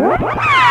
Ah!